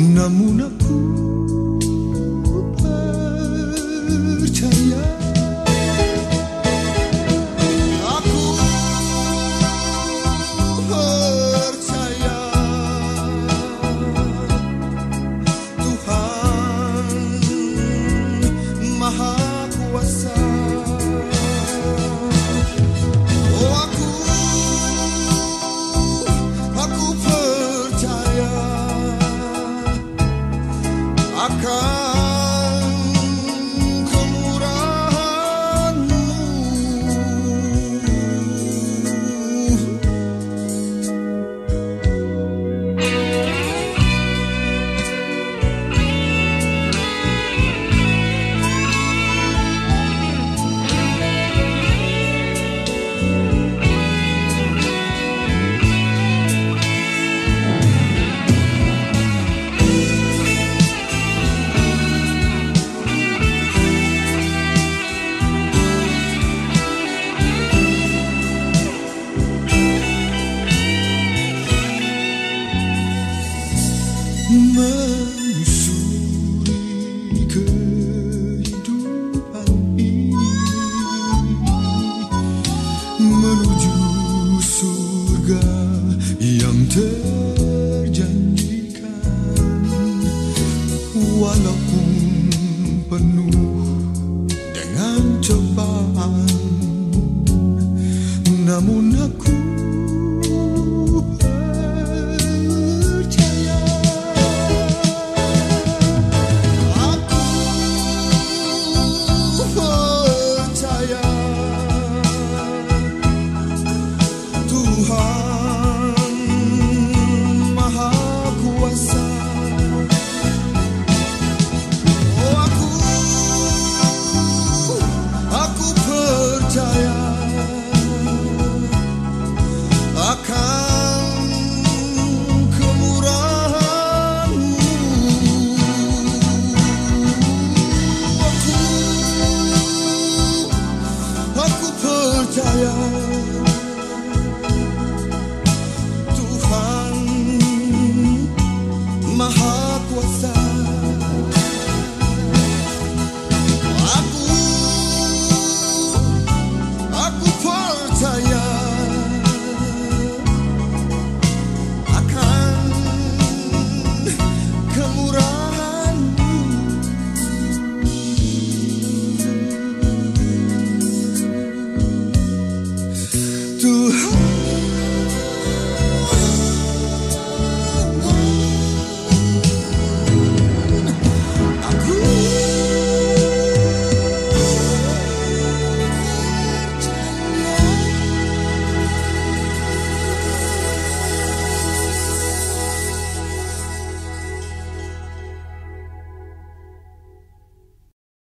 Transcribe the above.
Namun aku percaya Aku percaya Tuhan Maha Kuasa. kepala penuh dengan cobaan Namun aku To.